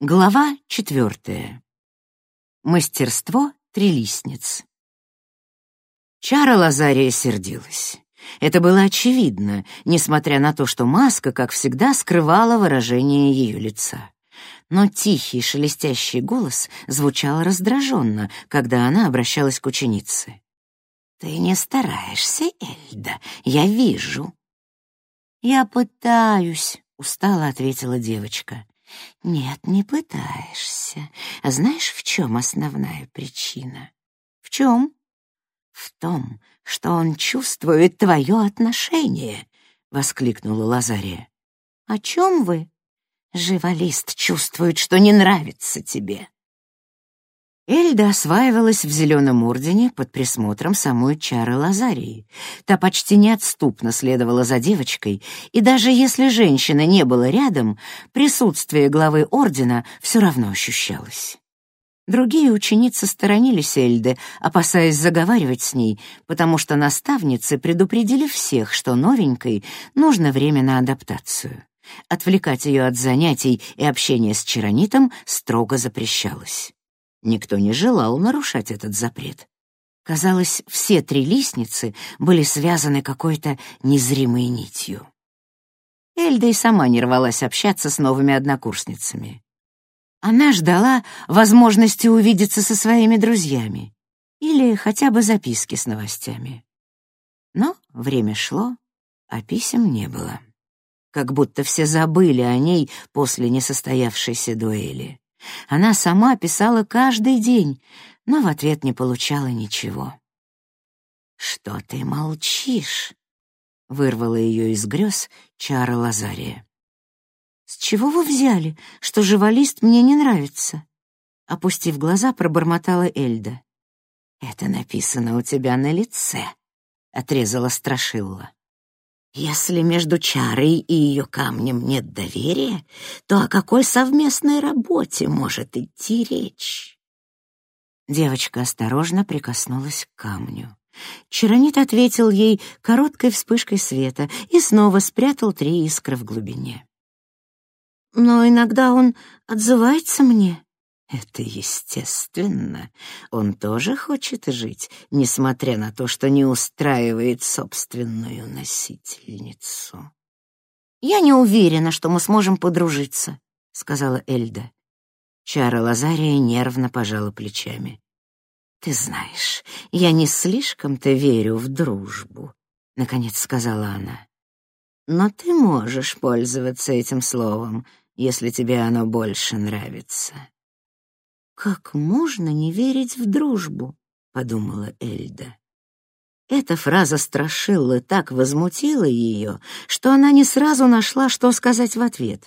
Глава четвертая. Мастерство трилистниц. Чара Лазария сердилась. Это было очевидно, несмотря на то, что маска, как всегда, скрывала выражение ее лица. Но тихий шелестящий голос звучал раздраженно, когда она обращалась к ученице. «Ты не стараешься, Эльда, я вижу». «Я пытаюсь», — устало ответила девочка. Нет, не пытаешься. А знаешь, в чем основная причина? В чем? В том, что он чувствует твое отношение, воскликнула Лазария. О чем вы? Живалист чувствует, что не нравится тебе. Эльда осваивалась в Зеленом Ордене под присмотром самой Чары Лазарии. Та почти неотступно следовала за девочкой, и даже если женщины не было рядом, присутствие главы Ордена все равно ощущалось. Другие ученицы сторонились Эльды, опасаясь заговаривать с ней, потому что наставницы предупредили всех, что новенькой нужно время на адаптацию. Отвлекать ее от занятий и общения с Чаронитом строго запрещалось. Никто не желал нарушать этот запрет. Казалось, все три лестницы были связаны какой-то незримой нитью. Эльда и сама не рвалась общаться с новыми однокурсницами. Она ждала возможности увидеться со своими друзьями или хотя бы записки с новостями. Но время шло, а писем не было. Как будто все забыли о ней после несостоявшейся дуэли. Она сама писала каждый день, но в ответ не получала ничего. «Что ты молчишь?» — вырвала ее из грез чара Лазария. «С чего вы взяли, что живалист мне не нравится?» Опустив глаза, пробормотала Эльда. «Это написано у тебя на лице», — отрезала Страшилла. Если между Чарой и ее камнем нет доверия, то о какой совместной работе может идти речь? Девочка осторожно прикоснулась к камню. Чаронит ответил ей короткой вспышкой света и снова спрятал три искры в глубине. «Но иногда он отзывается мне», это естественно. Он тоже хочет жить, несмотря на то, что не устраивает собственную носительницу. «Я не уверена, что мы сможем подружиться», — сказала Эльда. Чара Лазария нервно пожала плечами. «Ты знаешь, я не слишком-то верю в дружбу», — наконец сказала она. «Но ты можешь пользоваться этим словом, если тебе оно больше нравится». «Как можно не верить в дружбу?» — подумала Эльда. Эта фраза страшила так возмутила ее, что она не сразу нашла, что сказать в ответ.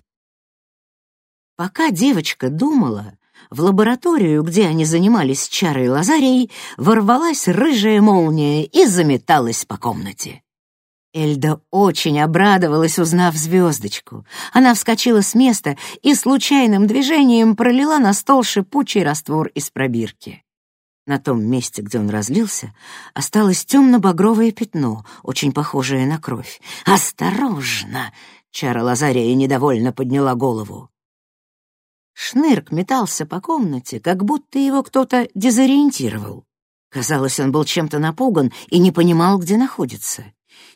Пока девочка думала, в лабораторию, где они занимались Чарой Лазарией, ворвалась рыжая молния и заметалась по комнате. Эльда очень обрадовалась, узнав звездочку. Она вскочила с места и случайным движением пролила на стол шипучий раствор из пробирки. На том месте, где он разлился, осталось темно-багровое пятно, очень похожее на кровь. «Осторожно!» — Чара Лазария недовольно подняла голову. Шнырк метался по комнате, как будто его кто-то дезориентировал. Казалось, он был чем-то напуган и не понимал, где находится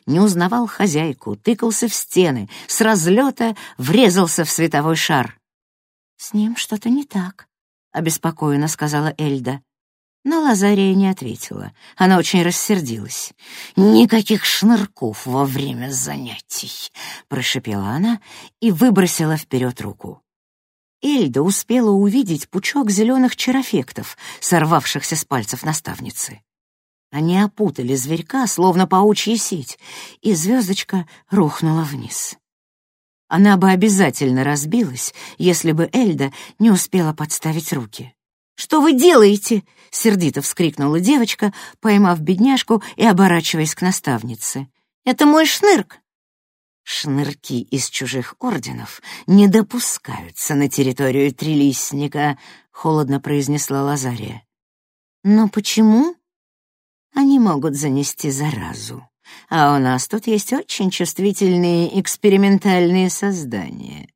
не узнавал хозяйку, тыкался в стены, с разлета врезался в световой шар. «С ним что-то не так», — обеспокоенно сказала Эльда. Но Лазария не ответила. Она очень рассердилась. «Никаких шнырков во время занятий!» — прошепела она и выбросила вперед руку. Эльда успела увидеть пучок зеленых чарофектов, сорвавшихся с пальцев наставницы. Они опутали зверька, словно паучья сеть, и звездочка рухнула вниз. Она бы обязательно разбилась, если бы Эльда не успела подставить руки. «Что вы делаете?» — сердито вскрикнула девочка, поймав бедняжку и оборачиваясь к наставнице. «Это мой шнырк!» «Шнырки из чужих орденов не допускаются на территорию Трилистника», — холодно произнесла Лазария. «Но почему?» Они могут занести заразу. А у нас тут есть очень чувствительные экспериментальные создания.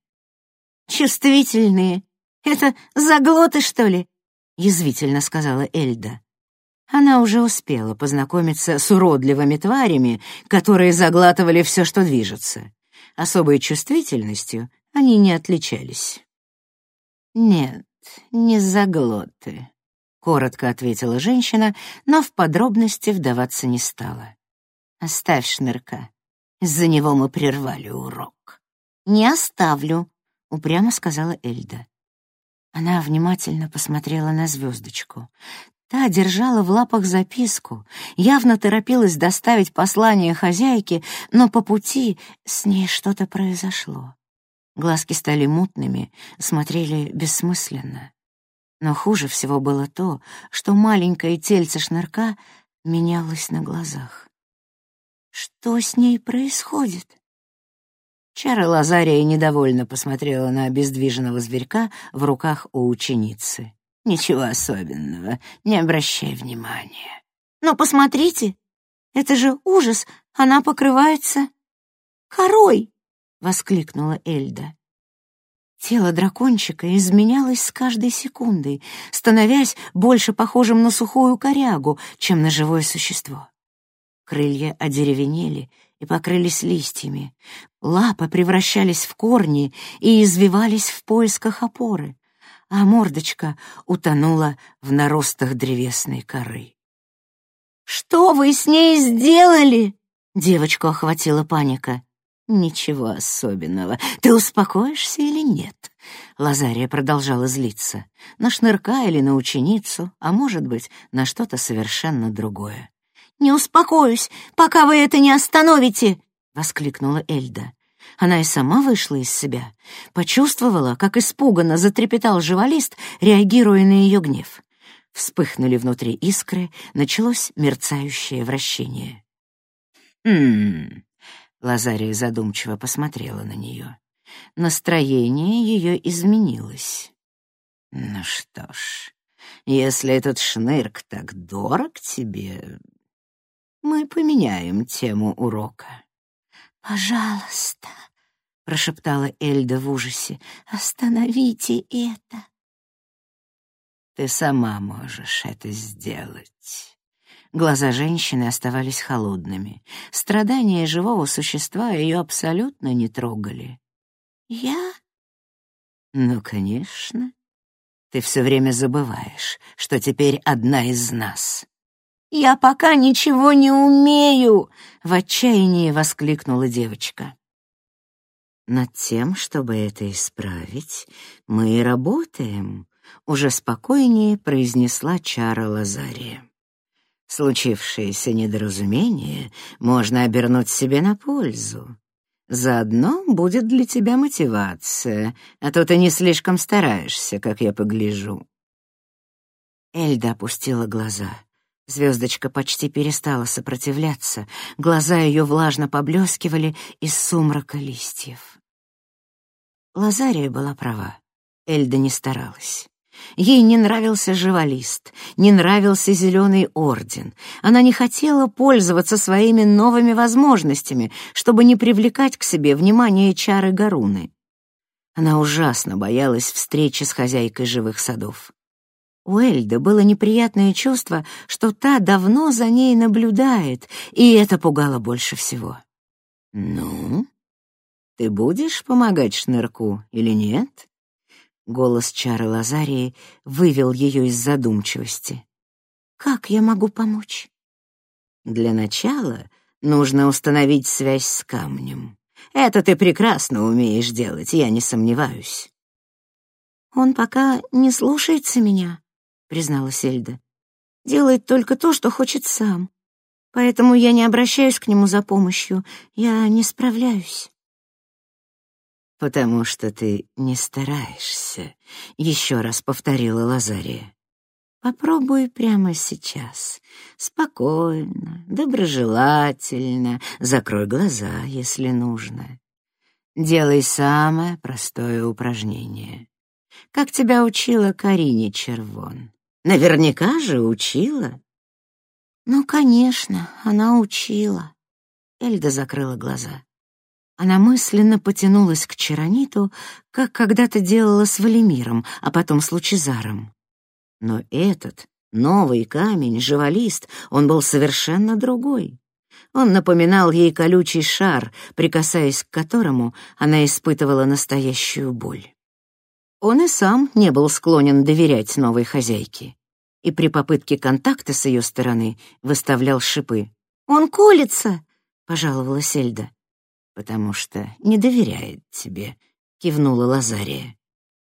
Чувствительные? Это заглоты, что ли?» — язвительно сказала Эльда. Она уже успела познакомиться с уродливыми тварями, которые заглатывали все, что движется. Особой чувствительностью они не отличались. «Нет, не заглоты», — коротко ответила женщина, но в подробности вдаваться не стала. «Оставь шнырка. Из-за него мы прервали урок». «Не оставлю», — упрямо сказала Эльда. Она внимательно посмотрела на звездочку. Та держала в лапах записку, явно торопилась доставить послание хозяйке, но по пути с ней что-то произошло. Глазки стали мутными, смотрели бессмысленно. Но хуже всего было то, что маленькое тельце шнырка менялось на глазах. Что с ней происходит? Чара Лазария недовольно посмотрела на обездвиженного зверька в руках у ученицы. Ничего особенного, не обращай внимания. Но посмотрите, это же ужас, она покрывается корой, воскликнула Эльда. Тело дракончика изменялось с каждой секундой, становясь больше похожим на сухую корягу, чем на живое существо. Крылья одеревенели и покрылись листьями, лапы превращались в корни и извивались в поисках опоры а мордочка утонула в наростах древесной коры. «Что вы с ней сделали?» Девочку охватила паника. «Ничего особенного. Ты успокоишься или нет?» Лазария продолжала злиться. На шнырка или на ученицу, а может быть, на что-то совершенно другое. «Не успокоюсь, пока вы это не остановите!» — воскликнула Эльда. Она и сама вышла из себя, почувствовала, как испуганно затрепетал живалист, реагируя на ее гнев. Вспыхнули внутри искры, началось мерцающее вращение. «Хм...» — Лазария задумчиво посмотрела на нее. Настроение ее изменилось. «Ну что ж, если этот шнырк так дорог тебе, мы поменяем тему урока». «Пожалуйста», — прошептала Эльда в ужасе, — «остановите это». «Ты сама можешь это сделать». Глаза женщины оставались холодными. Страдания живого существа ее абсолютно не трогали. «Я?» «Ну, конечно. Ты все время забываешь, что теперь одна из нас. «Я пока ничего не умею!» — в отчаянии воскликнула девочка. «Над тем, чтобы это исправить, мы и работаем», — уже спокойнее произнесла Чара Лазария. «Случившееся недоразумение можно обернуть себе на пользу. Заодно будет для тебя мотивация, а то ты не слишком стараешься, как я погляжу». Эльда опустила глаза — Звездочка почти перестала сопротивляться, глаза ее влажно поблескивали из сумрака листьев. Лазария была права. Эльда не старалась. Ей не нравился живалист, не нравился зеленый орден. Она не хотела пользоваться своими новыми возможностями, чтобы не привлекать к себе внимание чары Гаруны. Она ужасно боялась встречи с хозяйкой живых садов. У Эльды было неприятное чувство, что та давно за ней наблюдает, и это пугало больше всего. «Ну, ты будешь помогать Шнырку или нет?» Голос Чары Лазарии вывел ее из задумчивости. «Как я могу помочь?» «Для начала нужно установить связь с камнем. Это ты прекрасно умеешь делать, я не сомневаюсь». «Он пока не слушается меня», призналась Эльда. «Делает только то, что хочет сам. Поэтому я не обращаюсь к нему за помощью. Я не справляюсь». «Потому что ты не стараешься», — еще раз повторила Лазария. «Попробуй прямо сейчас. Спокойно, доброжелательно. Закрой глаза, если нужно. Делай самое простое упражнение. Как тебя учила Карине Червон. Наверняка же учила. Ну, конечно, она учила. Эльда закрыла глаза. Она мысленно потянулась к Чарониту, как когда-то делала с Валимиром, а потом с Лучезаром. Но этот новый камень, живолист, он был совершенно другой. Он напоминал ей колючий шар, прикасаясь к которому она испытывала настоящую боль. Он и сам не был склонен доверять новой хозяйке, и при попытке контакта с ее стороны выставлял шипы. «Он колется!» — пожаловалась Эльда. «Потому что не доверяет тебе», — кивнула Лазария.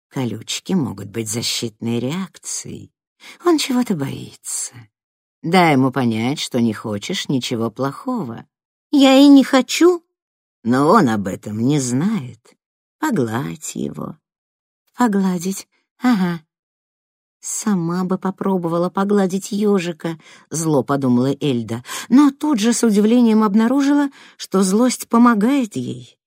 «Колючки могут быть защитной реакцией. Он чего-то боится. Дай ему понять, что не хочешь ничего плохого. Я и не хочу. Но он об этом не знает. Погладь его. Погладить? Ага. Сама бы попробовала погладить ежика, зло подумала Эльда, но тут же с удивлением обнаружила, что злость помогает ей.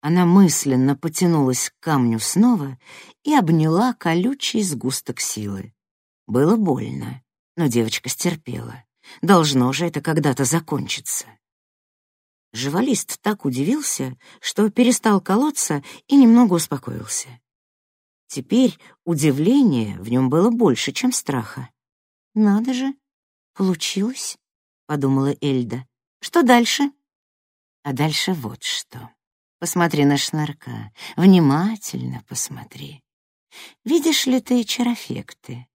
Она мысленно потянулась к камню снова и обняла колючий сгусток силы. Было больно но девочка стерпела. Должно же это когда-то закончиться. Живалист так удивился, что перестал колоться и немного успокоился. Теперь удивление в нем было больше, чем страха. «Надо же, получилось», — подумала Эльда. «Что дальше?» «А дальше вот что. Посмотри на шнурка, внимательно посмотри. Видишь ли ты чарофекты?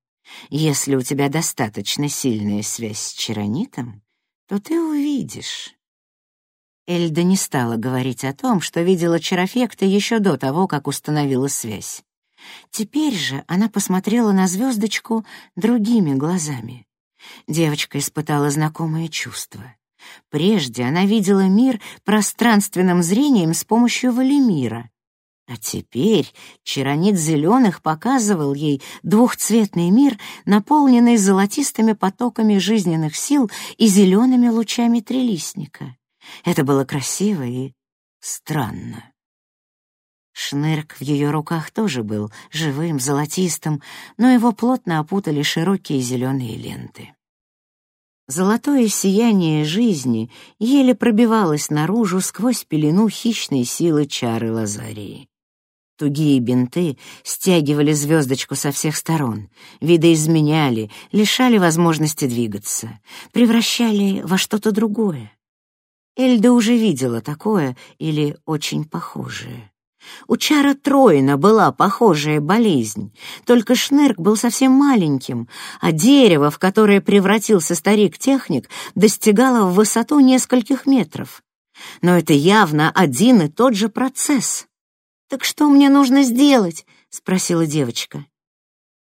Если у тебя достаточно сильная связь с Чаронитом, то ты увидишь. Эльда не стала говорить о том, что видела Чарофекта еще до того, как установила связь. Теперь же она посмотрела на звездочку другими глазами. Девочка испытала знакомое чувство. Прежде она видела мир пространственным зрением с помощью Валимира, а теперь чаронит зеленых показывал ей двухцветный мир, наполненный золотистыми потоками жизненных сил и зелеными лучами трелистника. Это было красиво и странно. Шнырк в ее руках тоже был живым, золотистым, но его плотно опутали широкие зеленые ленты. Золотое сияние жизни еле пробивалось наружу сквозь пелену хищной силы чары Лазарии. Тугие бинты стягивали звездочку со всех сторон, видоизменяли, лишали возможности двигаться, превращали во что-то другое. Эльда уже видела такое или очень похожее. У Чара Троина была похожая болезнь, только Шнырк был совсем маленьким, а дерево, в которое превратился старик-техник, достигало в высоту нескольких метров. Но это явно один и тот же процесс. «Так что мне нужно сделать?» — спросила девочка.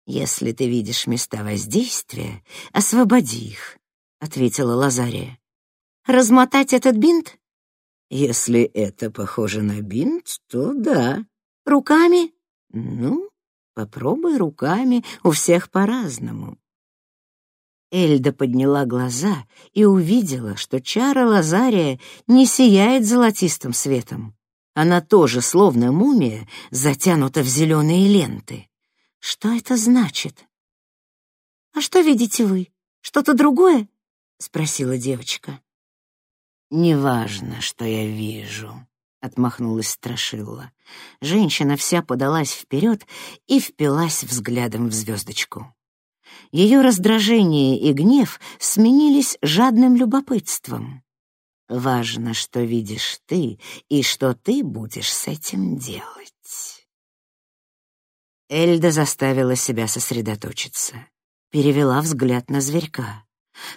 «Если ты видишь места воздействия, освободи их», — ответила Лазария. «Размотать этот бинт?» «Если это похоже на бинт, то да». «Руками?» «Ну, попробуй руками, у всех по-разному». Эльда подняла глаза и увидела, что чара Лазария не сияет золотистым светом. Она тоже, словно мумия, затянута в зеленые ленты. Что это значит? «А что видите вы? Что-то другое?» — спросила девочка. «Неважно, что я вижу», — отмахнулась Страшилла. Женщина вся подалась вперед и впилась взглядом в звездочку. Ее раздражение и гнев сменились жадным любопытством. Важно, что видишь ты и что ты будешь с этим делать. Эльда заставила себя сосредоточиться. Перевела взгляд на зверька.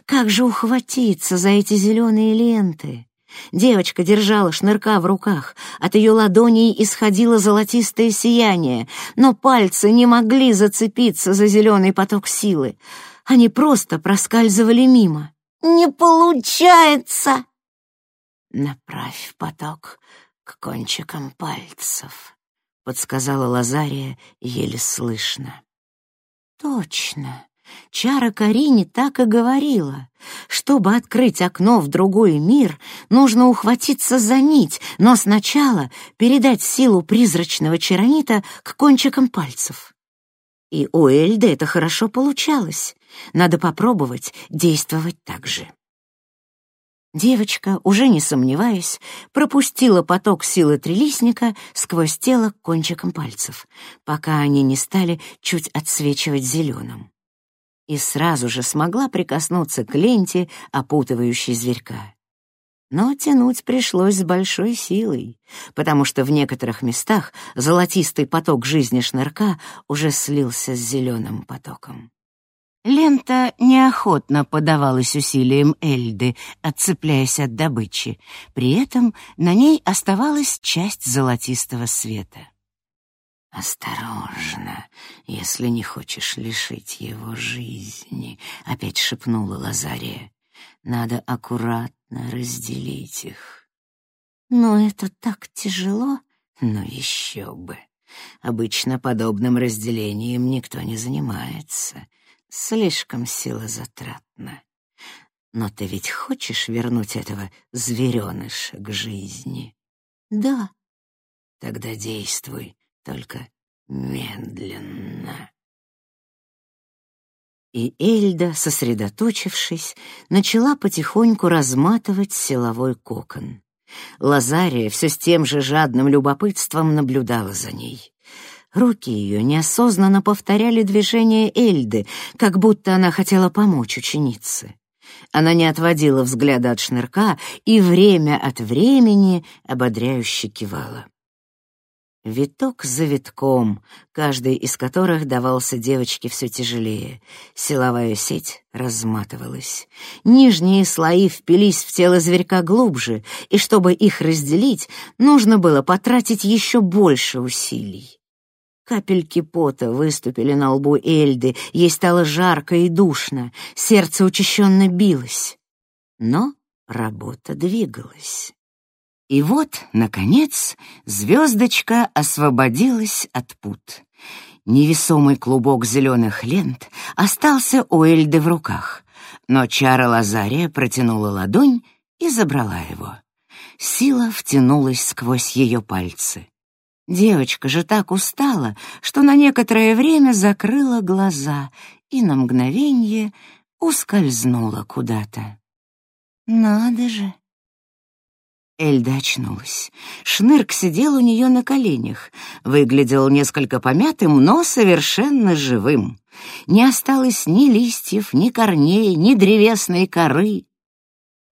Как же ухватиться за эти зеленые ленты? Девочка держала шнырка в руках, от ее ладоней исходило золотистое сияние, но пальцы не могли зацепиться за зеленый поток силы. Они просто проскальзывали мимо. «Не получается!» «Направь поток к кончикам пальцев», — подсказала Лазария еле слышно. «Точно!» Чара Карине так и говорила. Чтобы открыть окно в другой мир, нужно ухватиться за нить, но сначала передать силу призрачного чаронита к кончикам пальцев. И у Эльды это хорошо получалось. Надо попробовать действовать так же. Девочка, уже не сомневаясь, пропустила поток силы трилистника сквозь тело кончиком пальцев, пока они не стали чуть отсвечивать зеленым. И сразу же смогла прикоснуться к ленте, опутывающей зверька. Но тянуть пришлось с большой силой, потому что в некоторых местах золотистый поток жизни шнырка уже слился с зеленым потоком. Лента неохотно подавалась усилиям Эльды, отцепляясь от добычи. При этом на ней оставалась часть золотистого света. «Осторожно, если не хочешь лишить его жизни», — опять шепнула Лазария. «Надо аккуратно разделить их». «Но это так тяжело». «Ну еще бы. Обычно подобным разделением никто не занимается. Слишком силозатратно. Но ты ведь хочешь вернуть этого звереныша к жизни? Да. Тогда действуй, только медленно. И Эльда, сосредоточившись, начала потихоньку разматывать силовой кокон. Лазария все с тем же жадным любопытством наблюдала за ней. Руки ее неосознанно повторяли движения Эльды, как будто она хотела помочь ученице. Она не отводила взгляда от шнырка и время от времени ободряюще кивала. Виток за витком, каждый из которых давался девочке все тяжелее. Силовая сеть разматывалась. Нижние слои впились в тело зверька глубже, и чтобы их разделить, нужно было потратить еще больше усилий. Капельки пота выступили на лбу Эльды, ей стало жарко и душно, сердце учащенно билось. Но работа двигалась. И вот, наконец, звездочка освободилась от пут. Невесомый клубок зеленых лент остался у Эльды в руках, но чара Лазария протянула ладонь и забрала его. Сила втянулась сквозь ее пальцы. Девочка же так устала, что на некоторое время закрыла глаза и на мгновение ускользнула куда-то. «Надо же!» Эльда очнулась. Шнырк сидел у нее на коленях. Выглядел несколько помятым, но совершенно живым. Не осталось ни листьев, ни корней, ни древесной коры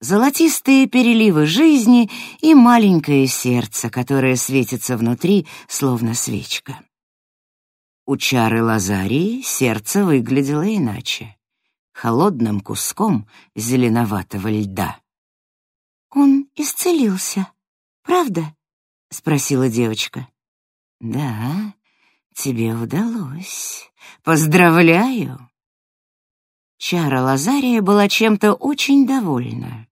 золотистые переливы жизни и маленькое сердце, которое светится внутри, словно свечка. У чары Лазарии сердце выглядело иначе, холодным куском зеленоватого льда. «Он исцелился, правда?» — спросила девочка. «Да, тебе удалось. Поздравляю!» Чара Лазария была чем-то очень довольна.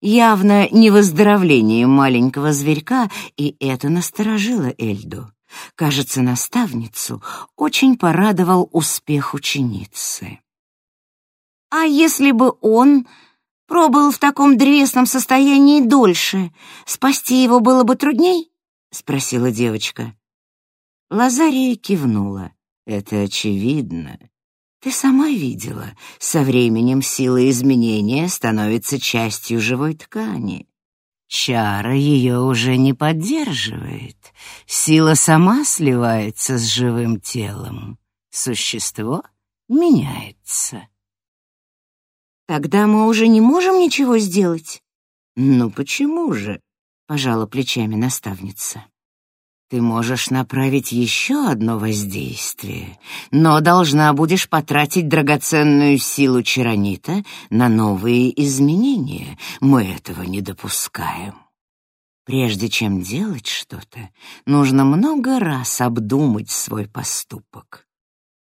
Явно не выздоровлением маленького зверька, и это насторожило Эльду. Кажется, наставницу очень порадовал успех ученицы. «А если бы он пробыл в таком древесном состоянии дольше, спасти его было бы трудней?» — спросила девочка. Лазария кивнула. «Это очевидно. Ты сама видела, со временем сила изменения становится частью живой ткани. Чара ее уже не поддерживает. Сила сама сливается с живым телом. Существо меняется. Тогда мы уже не можем ничего сделать? Ну почему же? Пожала плечами наставница. Ты можешь направить еще одно воздействие, но должна будешь потратить драгоценную силу чаронита на новые изменения. Мы этого не допускаем. Прежде чем делать что-то, нужно много раз обдумать свой поступок.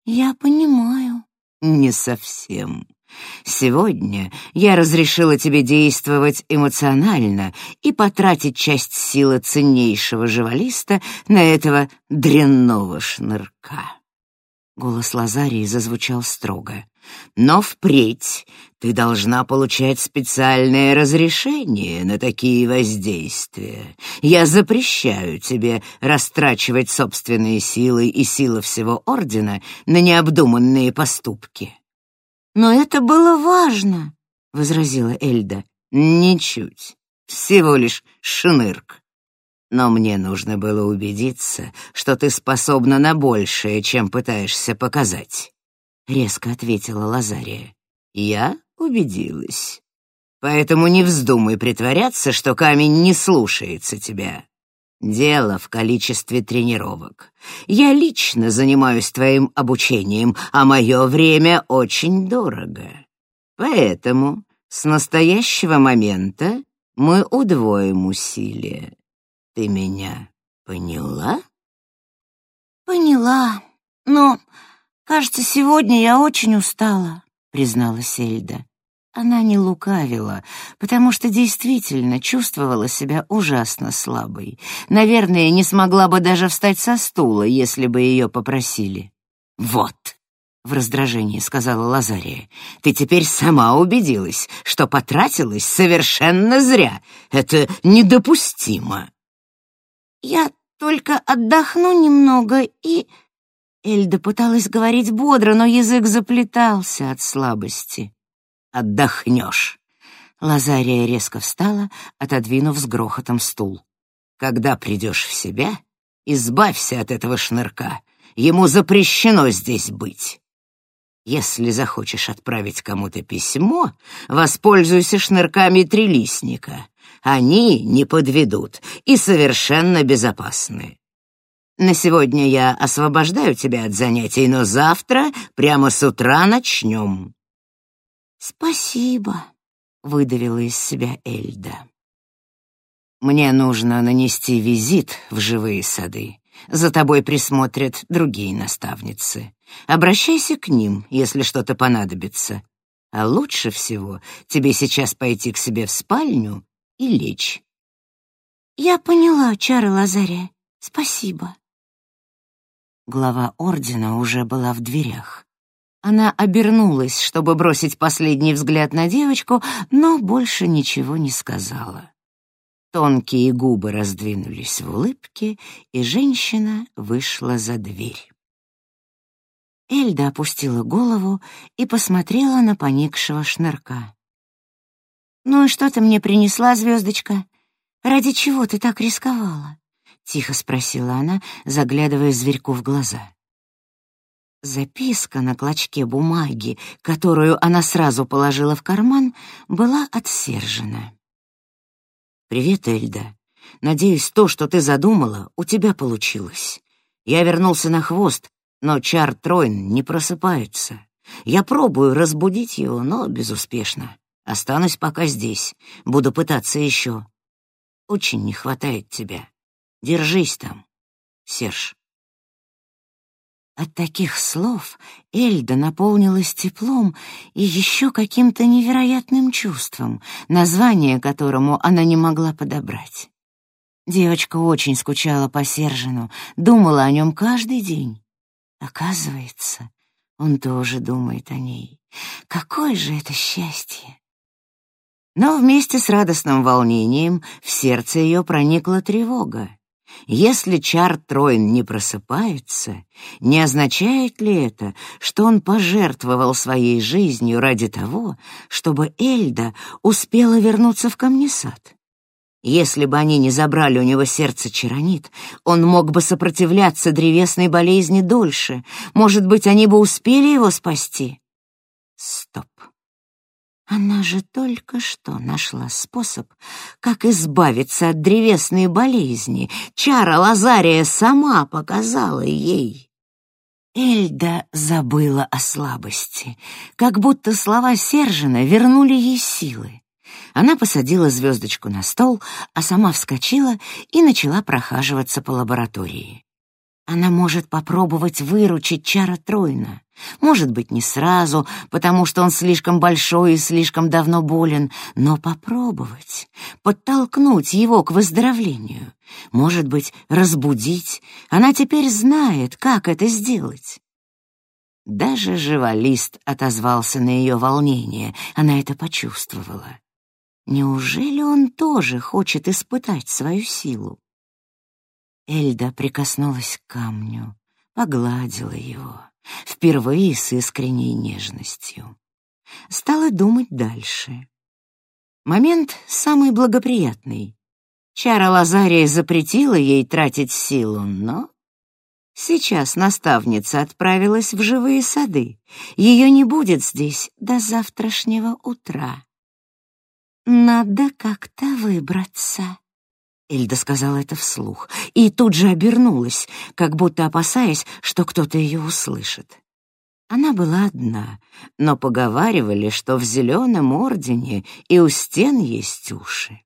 Я понимаю. Не совсем. Сегодня я разрешила тебе действовать эмоционально и потратить часть силы ценнейшего живалиста на этого дрянного шнырка. Голос Лазарии зазвучал строго. Но впредь ты должна получать специальное разрешение на такие воздействия. Я запрещаю тебе растрачивать собственные силы и силы всего Ордена на необдуманные поступки. «Но это было важно», — возразила Эльда. Ничуть. Всего лишь шнырк. Но мне нужно было убедиться, что ты способна на большее, чем пытаешься показать. Резко ответила Лазария. Я убедилась. Поэтому не вздумай притворяться, что камень не слушается тебя. Дело в количестве тренировок. Я лично занимаюсь твоим обучением, а мое время очень дорого. Поэтому с настоящего момента мы удвоим усилия. Ты меня поняла? Поняла. Но, кажется, сегодня я очень устала, призналась Эльда. Она не лукавила, потому что действительно чувствовала себя ужасно слабой. Наверное, не смогла бы даже встать со стула, если бы ее попросили. «Вот», — в раздражении сказала Лазария, «ты теперь сама убедилась, что потратилась совершенно зря. Это недопустимо». «Я только отдохну немного и...» Эльда пыталась говорить бодро, но язык заплетался от слабости отдохнешь». Лазария резко встала, отодвинув с грохотом стул. «Когда придешь в себя, избавься от этого шнырка. Ему запрещено здесь быть. Если захочешь отправить кому-то письмо, воспользуйся шнырками трилистника. Они не подведут и совершенно безопасны. На сегодня я освобождаю тебя от занятий, но завтра прямо с утра начнем. «Спасибо», — выдавила из себя Эльда. «Мне нужно нанести визит в живые сады. За тобой присмотрят другие наставницы. Обращайся к ним, если что-то понадобится. А лучше всего тебе сейчас пойти к себе в спальню и лечь». «Я поняла, Чара Лазаря. Спасибо». Глава ордена уже была в дверях. Она обернулась, чтобы бросить последний взгляд на девочку, но больше ничего не сказала. Тонкие губы раздвинулись в улыбке, и женщина вышла за дверь. Эльда опустила голову и посмотрела на поникшего шнырка. «Ну и что ты мне принесла, звездочка? Ради чего ты так рисковала?» — тихо спросила она, заглядывая зверьку в глаза. Записка на клочке бумаги, которую она сразу положила в карман, была от Сержина. «Привет, Эльда. Надеюсь, то, что ты задумала, у тебя получилось. Я вернулся на хвост, но Чар Тройн не просыпается. Я пробую разбудить его, но безуспешно. Останусь пока здесь, буду пытаться еще. Очень не хватает тебя. Держись там, Серж». От таких слов Эльда наполнилась теплом и еще каким-то невероятным чувством, название которому она не могла подобрать. Девочка очень скучала по Сержину, думала о нем каждый день. Оказывается, он тоже думает о ней. Какое же это счастье! Но вместе с радостным волнением в сердце ее проникла тревога. Если Чар Тройн не просыпается, не означает ли это, что он пожертвовал своей жизнью ради того, чтобы Эльда успела вернуться в камнесад? Если бы они не забрали у него сердце Чаронит, он мог бы сопротивляться древесной болезни дольше. Может быть, они бы успели его спасти? Стоп. Она же только что нашла способ, как избавиться от древесной болезни. Чара Лазария сама показала ей. Эльда забыла о слабости, как будто слова Сержина вернули ей силы. Она посадила звездочку на стол, а сама вскочила и начала прохаживаться по лаборатории. Она может попробовать выручить Чара Тройна. Может быть, не сразу, потому что он слишком большой и слишком давно болен, но попробовать, подтолкнуть его к выздоровлению. Может быть, разбудить. Она теперь знает, как это сделать. Даже живалист отозвался на ее волнение, она это почувствовала. Неужели он тоже хочет испытать свою силу? Эльда прикоснулась к камню, погладила его, впервые с искренней нежностью. Стала думать дальше. Момент самый благоприятный. Чара Лазария запретила ей тратить силу, но... Сейчас наставница отправилась в живые сады. Ее не будет здесь до завтрашнего утра. «Надо как-то выбраться», — Эльда сказала это вслух, и тут же обернулась, как будто опасаясь, что кто-то ее услышит. Она была одна, но поговаривали, что в Зеленом Ордене и у стен есть уши.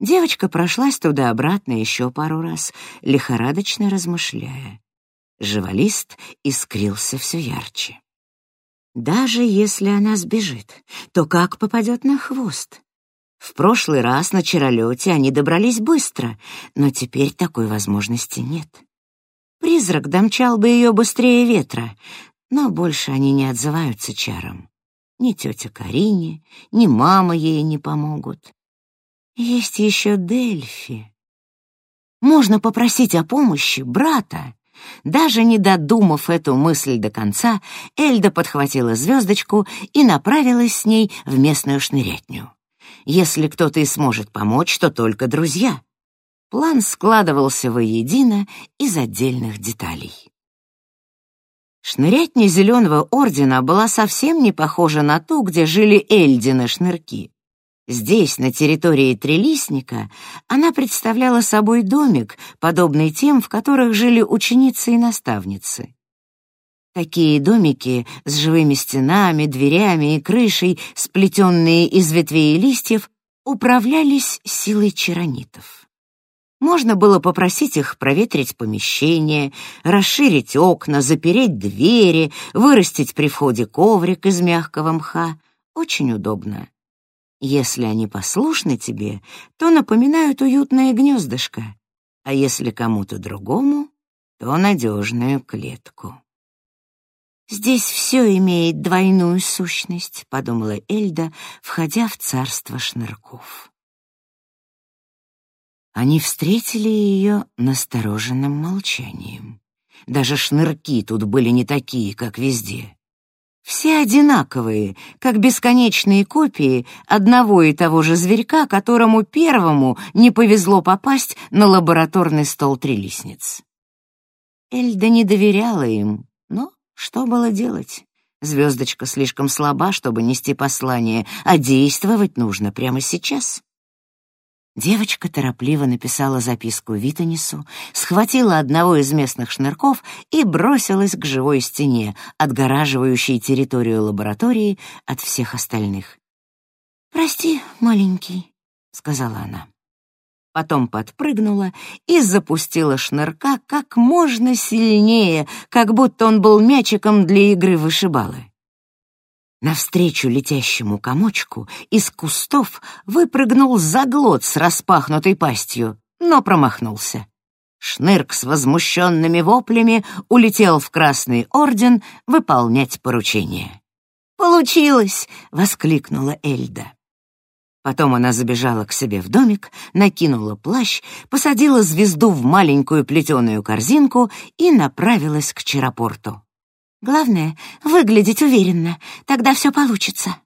Девочка прошлась туда-обратно еще пару раз, лихорадочно размышляя. Живолист искрился все ярче. Даже если она сбежит, то как попадет на хвост? В прошлый раз на Чаролете они добрались быстро, но теперь такой возможности нет. Призрак домчал бы ее быстрее ветра, но больше они не отзываются чаром. Ни тетя Карине, ни мама ей не помогут. Есть еще Дельфи. Можно попросить о помощи брата. Даже не додумав эту мысль до конца, Эльда подхватила звездочку и направилась с ней в местную шнырятню. Если кто-то и сможет помочь, то только друзья. План складывался воедино из отдельных деталей. Шнырятня Зеленого Ордена была совсем не похожа на ту, где жили Эльдины шнырки. Здесь, на территории Трелисника, она представляла собой домик, подобный тем, в которых жили ученицы и наставницы. Такие домики с живыми стенами, дверями и крышей, сплетенные из ветвей и листьев, управлялись силой чаронитов. Можно было попросить их проветрить помещение, расширить окна, запереть двери, вырастить при входе коврик из мягкого мха. Очень удобно. Если они послушны тебе, то напоминают уютное гнездышко, а если кому-то другому, то надежную клетку. «Здесь все имеет двойную сущность», — подумала Эльда, входя в царство шнырков. Они встретили ее настороженным молчанием. Даже шнырки тут были не такие, как везде. Все одинаковые, как бесконечные копии одного и того же зверька, которому первому не повезло попасть на лабораторный стол трилистниц. Эльда не доверяла им, но что было делать? Звездочка слишком слаба, чтобы нести послание, а действовать нужно прямо сейчас. Девочка торопливо написала записку Витанису, схватила одного из местных шнырков и бросилась к живой стене, отгораживающей территорию лаборатории от всех остальных. «Прости, маленький», — сказала она. Потом подпрыгнула и запустила шнырка как можно сильнее, как будто он был мячиком для игры вышибалы. Навстречу летящему комочку из кустов выпрыгнул заглот с распахнутой пастью, но промахнулся. Шнырк с возмущенными воплями улетел в Красный Орден выполнять поручение. «Получилось!» — воскликнула Эльда. Потом она забежала к себе в домик, накинула плащ, посадила звезду в маленькую плетеную корзинку и направилась к Чарапорту. Главное — выглядеть уверенно, тогда все получится».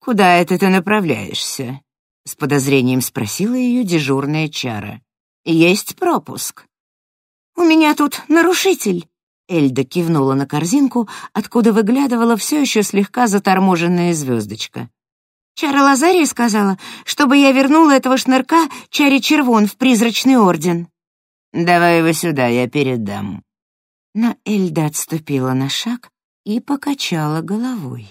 «Куда это ты направляешься?» — с подозрением спросила ее дежурная чара. «Есть пропуск». «У меня тут нарушитель», — Эльда кивнула на корзинку, откуда выглядывала все еще слегка заторможенная звездочка. «Чара Лазария сказала, чтобы я вернула этого шнырка Чаре Червон в призрачный орден». «Давай его сюда, я передам», но Эльда отступила на шаг и покачала головой.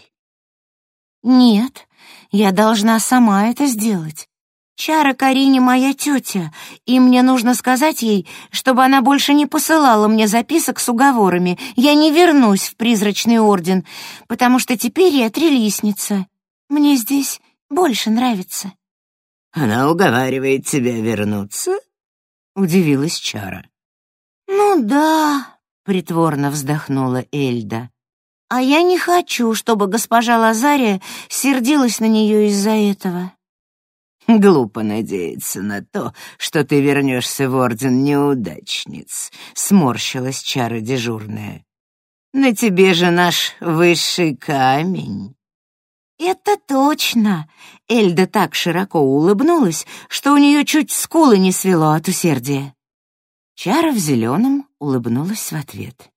«Нет, я должна сама это сделать. Чара Карине моя тетя, и мне нужно сказать ей, чтобы она больше не посылала мне записок с уговорами. Я не вернусь в призрачный орден, потому что теперь я трелисница. Мне здесь больше нравится». «Она уговаривает тебя вернуться?» — удивилась Чара. «Ну да», притворно вздохнула Эльда. А я не хочу, чтобы госпожа Лазария сердилась на нее из-за этого. Глупо надеяться на то, что ты вернешься в орден неудачниц, сморщилась чара дежурная. На тебе же наш высший камень. «Это точно!» Эльда так широко улыбнулась, что у нее чуть скулы не свело от усердия. Чара в зеленом улыбнулась в ответ.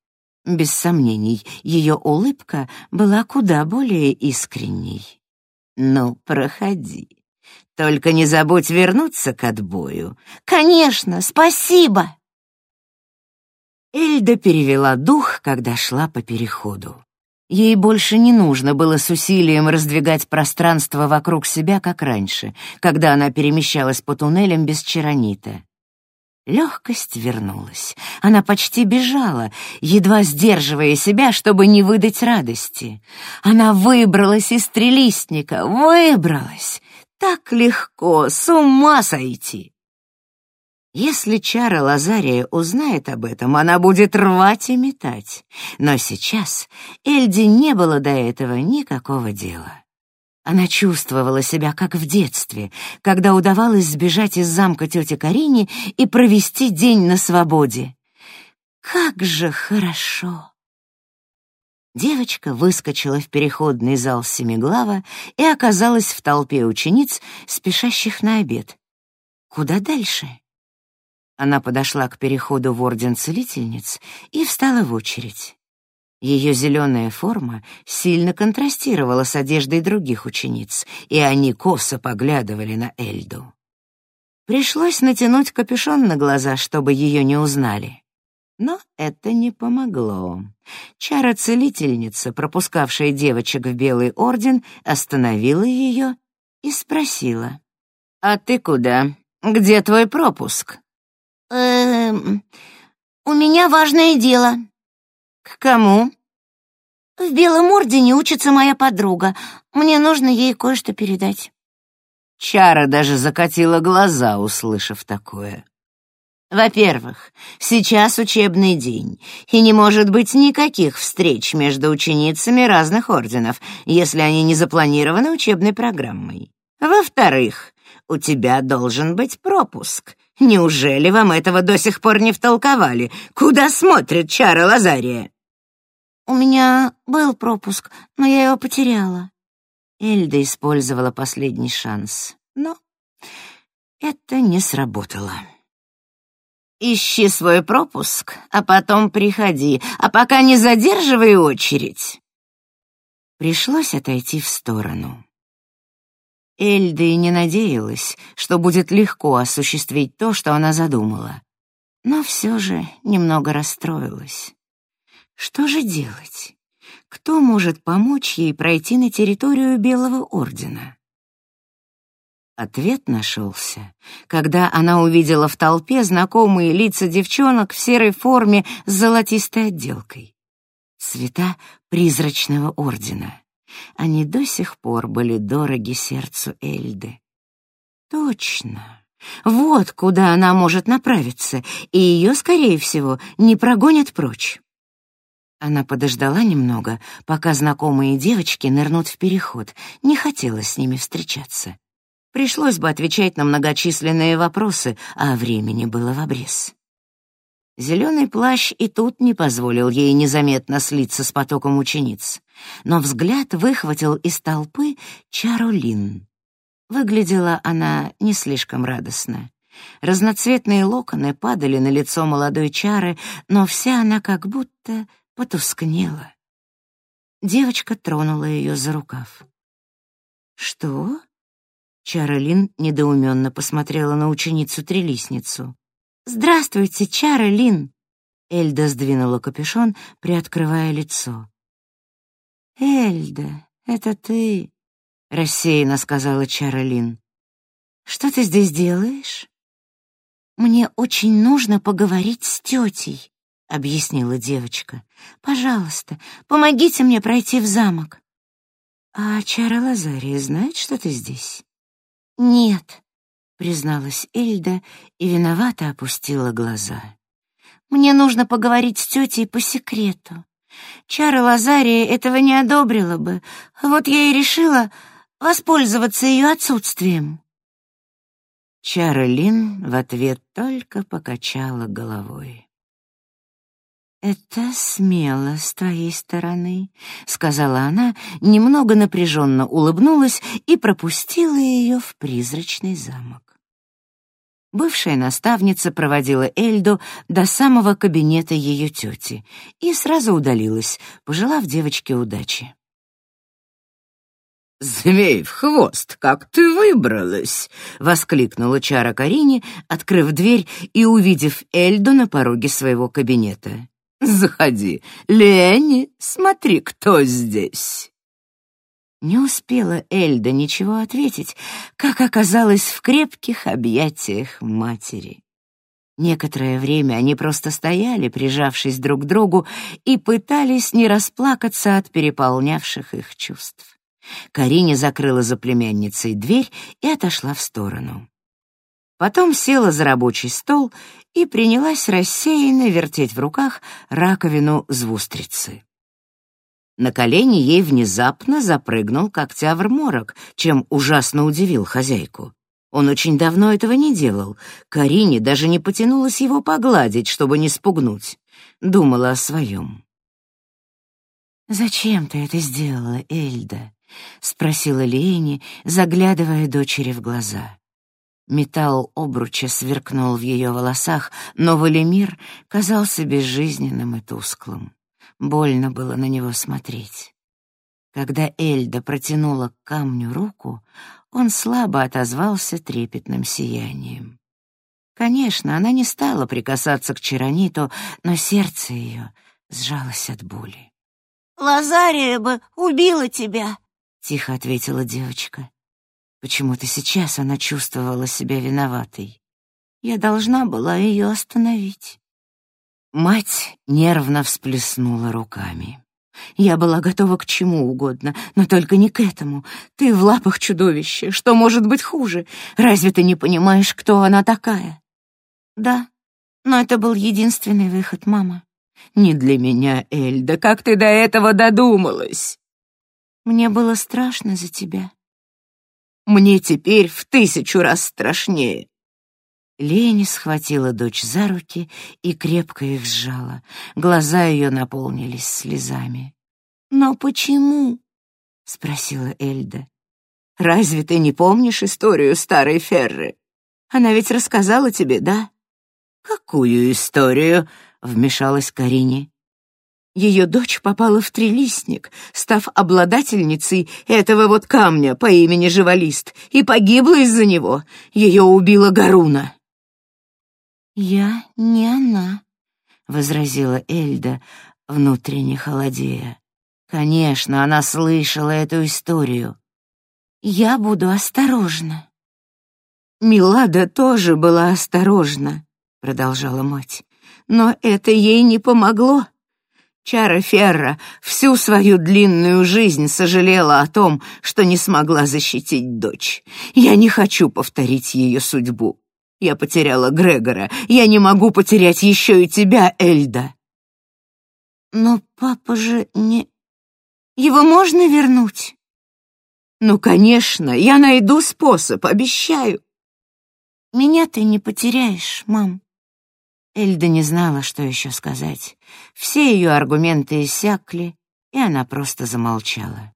Без сомнений, ее улыбка была куда более искренней. «Ну, проходи. Только не забудь вернуться к отбою». «Конечно, спасибо!» Эльда перевела дух, когда шла по переходу. Ей больше не нужно было с усилием раздвигать пространство вокруг себя, как раньше, когда она перемещалась по туннелям без чаронита. Легкость вернулась. Она почти бежала, едва сдерживая себя, чтобы не выдать радости. Она выбралась из трелистника, выбралась. Так легко, с ума сойти. Если Чара Лазария узнает об этом, она будет рвать и метать. Но сейчас Эльди не было до этого никакого дела. Она чувствовала себя как в детстве, когда удавалось сбежать из замка тети Карине и провести день на свободе. Как же хорошо! Девочка выскочила в переходный зал Семиглава и оказалась в толпе учениц, спешащих на обед. Куда дальше? Она подошла к переходу в Орден Целительниц и встала в очередь. Ее зеленая форма сильно контрастировала с одеждой других учениц, и они косо поглядывали на Эльду. Пришлось натянуть капюшон на глаза, чтобы ее не узнали. Но это не помогло. Чара-целительница, пропускавшая девочек в Белый Орден, остановила ее и спросила. «А ты куда? Где твой пропуск?» Эм, у меня важное дело. К кому? В Белом Ордене учится моя подруга. Мне нужно ей кое-что передать. Чара даже закатила глаза, услышав такое. Во-первых, сейчас учебный день, и не может быть никаких встреч между ученицами разных орденов, если они не запланированы учебной программой. Во-вторых, у тебя должен быть пропуск, Неужели вам этого до сих пор не втолковали? Куда смотрит чара Лазария?» «У меня был пропуск, но я его потеряла». Эльда использовала последний шанс, но это не сработало. «Ищи свой пропуск, а потом приходи, а пока не задерживай очередь». Пришлось отойти в сторону. Эльда и не надеялась, что будет легко осуществить то, что она задумала. Но все же немного расстроилась. Что же делать? Кто может помочь ей пройти на территорию Белого Ордена? Ответ нашелся, когда она увидела в толпе знакомые лица девчонок в серой форме с золотистой отделкой. Цвета призрачного ордена. Они до сих пор были дороги сердцу Эльды. Точно. Вот куда она может направиться, и ее, скорее всего, не прогонят прочь. Она подождала немного, пока знакомые девочки нырнут в переход, не хотела с ними встречаться. Пришлось бы отвечать на многочисленные вопросы, а времени было в обрез. Зеленый плащ и тут не позволил ей незаметно слиться с потоком учениц, но взгляд выхватил из толпы Чаролин. Выглядела она не слишком радостно. Разноцветные локоны падали на лицо молодой Чары, но вся она как будто потускнела. Девочка тронула ее за рукав. «Что?» Чаролин недоуменно посмотрела на ученицу-трелисницу. «Здравствуйте, Чара Лин!» Эльда сдвинула капюшон, приоткрывая лицо. «Эльда, это ты?» — рассеянно сказала Чара Лин. «Что ты здесь делаешь?» «Мне очень нужно поговорить с тетей», — объяснила девочка. «Пожалуйста, помогите мне пройти в замок». «А Чара Лазария знает, что ты здесь?» «Нет», призналась Эльда и виновато опустила глаза. Мне нужно поговорить с тетей по секрету. Чара Лазария этого не одобрила бы. Вот я и решила воспользоваться ее отсутствием. Чара Лин в ответ только покачала головой. «Это смело с твоей стороны», — сказала она, немного напряженно улыбнулась и пропустила ее в призрачный замок. Бывшая наставница проводила Эльду до самого кабинета ее тети и сразу удалилась, пожелав девочке удачи. «Змей в хвост, как ты выбралась!» — воскликнула Чара Карине, открыв дверь и увидев Эльду на пороге своего кабинета. Заходи. Лени, смотри, кто здесь. Не успела Эльда ничего ответить, как оказалась в крепких объятиях матери. Некоторое время они просто стояли, прижавшись друг к другу, и пытались не расплакаться от переполнявших их чувств. Карине закрыла за племянницей дверь и отошла в сторону. Потом села за рабочий стол и принялась рассеянно вертеть в руках раковину звустрицы. На колени ей внезапно запрыгнул когтявр-морок, чем ужасно удивил хозяйку. Он очень давно этого не делал. Карине даже не потянулась его погладить, чтобы не спугнуть. Думала о своем. «Зачем ты это сделала, Эльда?» — спросила Лени, заглядывая дочери в глаза. Металл обруча сверкнул в ее волосах, но Валимир казался безжизненным и тусклым. Больно было на него смотреть. Когда Эльда протянула к камню руку, он слабо отозвался трепетным сиянием. Конечно, она не стала прикасаться к Чарониту, но сердце ее сжалось от боли. «Лазария бы убила тебя», — тихо ответила девочка. Почему-то сейчас она чувствовала себя виноватой. Я должна была ее остановить. Мать нервно всплеснула руками. Я была готова к чему угодно, но только не к этому. Ты в лапах чудовища. Что может быть хуже? Разве ты не понимаешь, кто она такая? Да, но это был единственный выход, мама. Не для меня, Эльда. Как ты до этого додумалась? Мне было страшно за тебя. Мне теперь в тысячу раз страшнее. Лени схватила дочь за руки и крепко их сжала. Глаза ее наполнились слезами. «Но почему?» — спросила Эльда. «Разве ты не помнишь историю старой Ферры? Она ведь рассказала тебе, да?» «Какую историю?» — вмешалась Карине. Ее дочь попала в трилистник, став обладательницей этого вот камня по имени Живолист, и погибла из-за него. Ее убила Гаруна. «Я не она», — возразила Эльда, внутренне холодея. «Конечно, она слышала эту историю. Я буду осторожна». «Милада тоже была осторожна», — продолжала мать. «Но это ей не помогло. Чара Ферра всю свою длинную жизнь сожалела о том, что не смогла защитить дочь. Я не хочу повторить ее судьбу. Я потеряла Грегора. Я не могу потерять еще и тебя, Эльда. Но папа же не... Его можно вернуть? Ну, конечно, я найду способ, обещаю. Меня ты не потеряешь, мам. Эльда не знала, что еще сказать. Все ее аргументы иссякли, и она просто замолчала.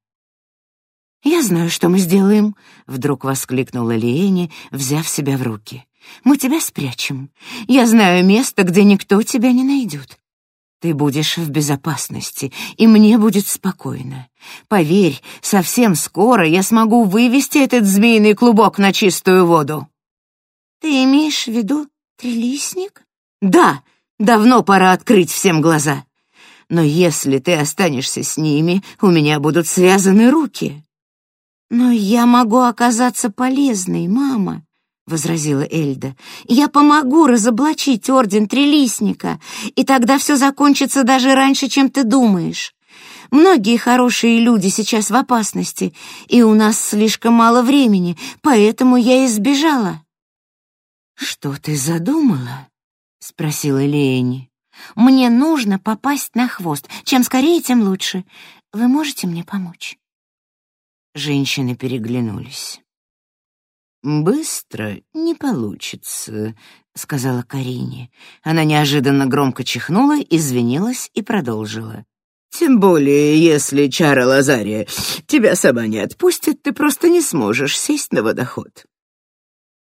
«Я знаю, что мы сделаем», — вдруг воскликнула Лиэни, взяв себя в руки. «Мы тебя спрячем. Я знаю место, где никто тебя не найдет. Ты будешь в безопасности, и мне будет спокойно. Поверь, совсем скоро я смогу вывести этот змеиный клубок на чистую воду». «Ты имеешь в виду трилистник?» Да, давно пора открыть всем глаза. Но если ты останешься с ними, у меня будут связаны руки. Но я могу оказаться полезной, мама, возразила Эльда. Я помогу разоблачить орден Трелисника, и тогда все закончится даже раньше, чем ты думаешь. Многие хорошие люди сейчас в опасности, и у нас слишком мало времени, поэтому я избежала. Что ты задумала? — спросила Лени. «Мне нужно попасть на хвост. Чем скорее, тем лучше. Вы можете мне помочь?» Женщины переглянулись. «Быстро не получится», — сказала Карине. Она неожиданно громко чихнула, извинилась и продолжила. «Тем более, если чара Лазария тебя сама не отпустит, ты просто не сможешь сесть на водоход.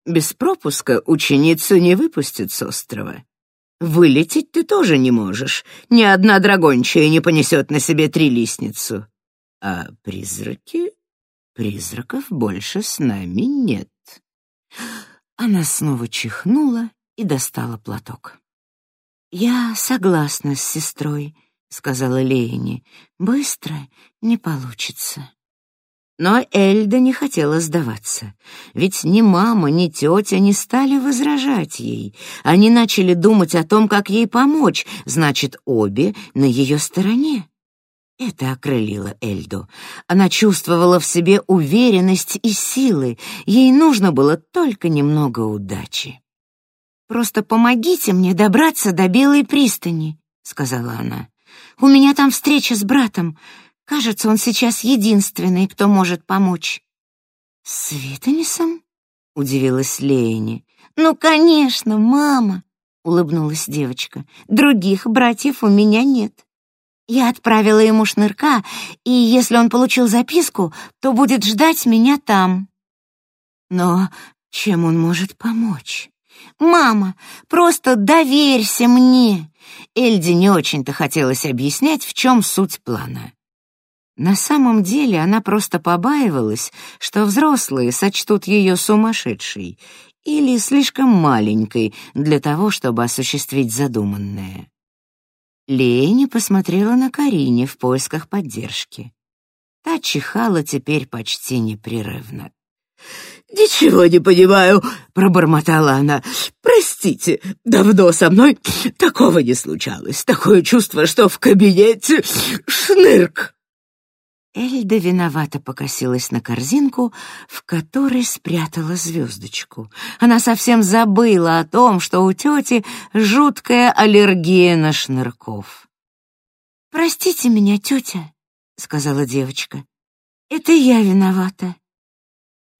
Без пропуска ученицу не выпустят с острова. Вылететь ты тоже не можешь. Ни одна драгончая не понесет на себе трилистницу. А призраки? Призраков больше с нами нет. Она снова чихнула и достала платок. «Я согласна с сестрой», — сказала Леони. «Быстро не получится». Но Эльда не хотела сдаваться, ведь ни мама, ни тетя не стали возражать ей. Они начали думать о том, как ей помочь, значит, обе на ее стороне. Это окрылило Эльду. Она чувствовала в себе уверенность и силы. Ей нужно было только немного удачи. «Просто помогите мне добраться до Белой пристани», — сказала она. «У меня там встреча с братом. Кажется, он сейчас единственный, кто может помочь». «С Витанисом?» — удивилась Леони. «Ну, конечно, мама», — улыбнулась девочка. «Других братьев у меня нет. Я отправила ему шнырка, и если он получил записку, то будет ждать меня там». «Но чем он может помочь?» «Мама, просто доверься мне!» Эльде не очень-то хотелось объяснять, в чем суть плана. На самом деле она просто побаивалась, что взрослые сочтут ее сумасшедшей или слишком маленькой для того, чтобы осуществить задуманное. Лени посмотрела на Карине в поисках поддержки. Та чихала теперь почти непрерывно. «Ничего не понимаю», — пробормотала она. «Простите, давно со мной такого не случалось. Такое чувство, что в кабинете шнырк». Эльда виновато покосилась на корзинку, в которой спрятала звездочку. Она совсем забыла о том, что у тети жуткая аллергия на шнырков. «Простите меня, тетя», — сказала девочка. «Это я виновата».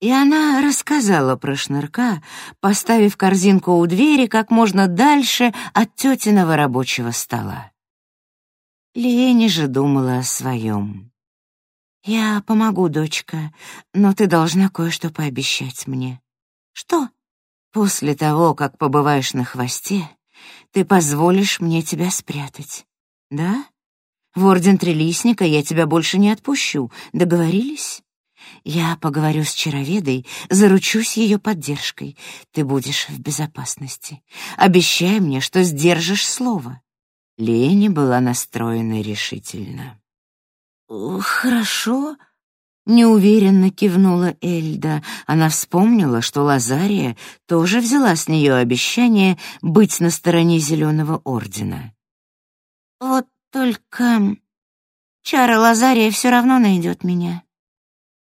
И она рассказала про шнырка, поставив корзинку у двери как можно дальше от тетиного рабочего стола. Лени же думала о своем. «Я помогу, дочка, но ты должна кое-что пообещать мне». «Что?» «После того, как побываешь на хвосте, ты позволишь мне тебя спрятать. Да? В Орден Трелисника я тебя больше не отпущу. Договорились?» «Я поговорю с Чароведой, заручусь ее поддержкой. Ты будешь в безопасности. Обещай мне, что сдержишь слово». Лени была настроена решительно. «Хорошо», — неуверенно кивнула Эльда. Она вспомнила, что Лазария тоже взяла с нее обещание быть на стороне Зеленого Ордена. «Вот только чара Лазария все равно найдет меня».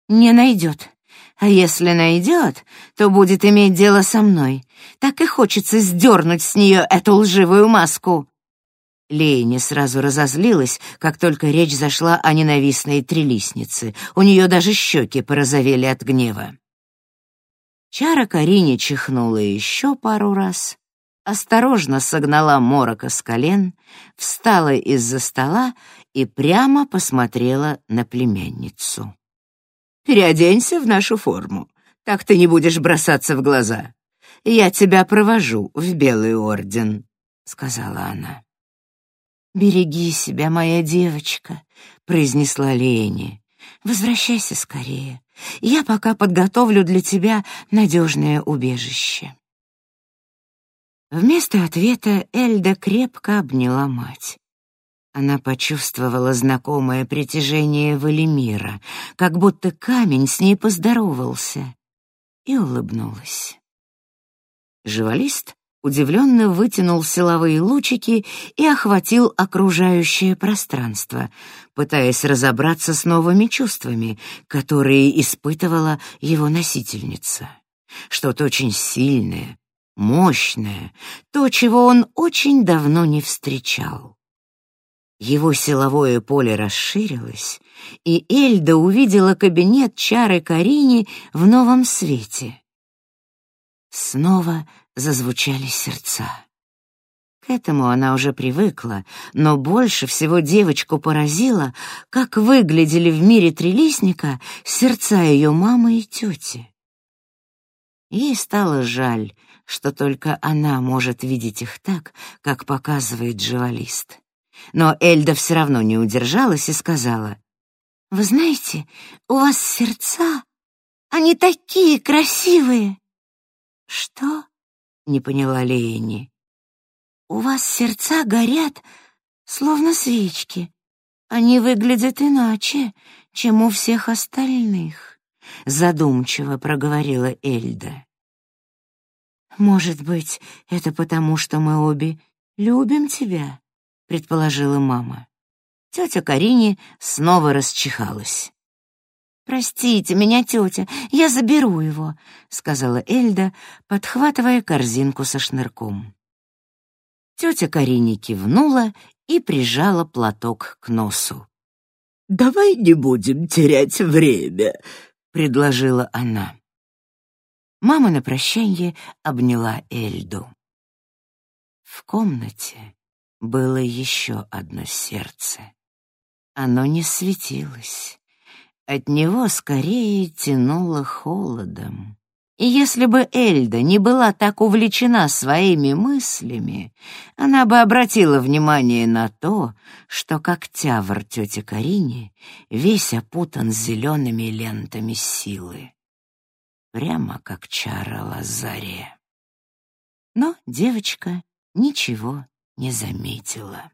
«Не найдет. А если найдет, то будет иметь дело со мной. Так и хочется сдернуть с нее эту лживую маску». Лейни сразу разозлилась, как только речь зашла о ненавистной трелиснице. У нее даже щеки порозовели от гнева. Чара Карине чихнула еще пару раз, осторожно согнала морока с колен, встала из-за стола и прямо посмотрела на племянницу. «Переоденься в нашу форму, так ты не будешь бросаться в глаза. Я тебя провожу в Белый Орден», — сказала она. «Береги себя, моя девочка», — произнесла Лени. «Возвращайся скорее. Я пока подготовлю для тебя надежное убежище». Вместо ответа Эльда крепко обняла мать. Она почувствовала знакомое притяжение Валимира, как будто камень с ней поздоровался, и улыбнулась. Живалист удивленно вытянул силовые лучики и охватил окружающее пространство, пытаясь разобраться с новыми чувствами, которые испытывала его носительница. Что-то очень сильное, мощное, то, чего он очень давно не встречал. Его силовое поле расширилось, и Эльда увидела кабинет Чары Карини в новом свете. Снова зазвучали сердца. К этому она уже привыкла, но больше всего девочку поразило, как выглядели в мире трилистника сердца ее мамы и тети. Ей стало жаль, что только она может видеть их так, как показывает живалист. Но Эльда все равно не удержалась и сказала, «Вы знаете, у вас сердца, они такие красивые!» «Что?» — не поняла Лени. «У вас сердца горят, словно свечки. Они выглядят иначе, чем у всех остальных», — задумчиво проговорила Эльда. «Может быть, это потому, что мы обе любим тебя?» — предположила мама. Тетя Карине снова расчихалась. «Простите меня, тетя, я заберу его», — сказала Эльда, подхватывая корзинку со шнырком. Тетя Карине кивнула и прижала платок к носу. «Давай не будем терять время», — предложила она. Мама на прощанье обняла Эльду. В комнате было еще одно сердце. Оно не светилось. От него скорее тянуло холодом. И если бы Эльда не была так увлечена своими мыслями, она бы обратила внимание на то, что когтявр тети Карине весь опутан зелеными лентами силы. Прямо как чара Лазария. Но девочка ничего не заметила.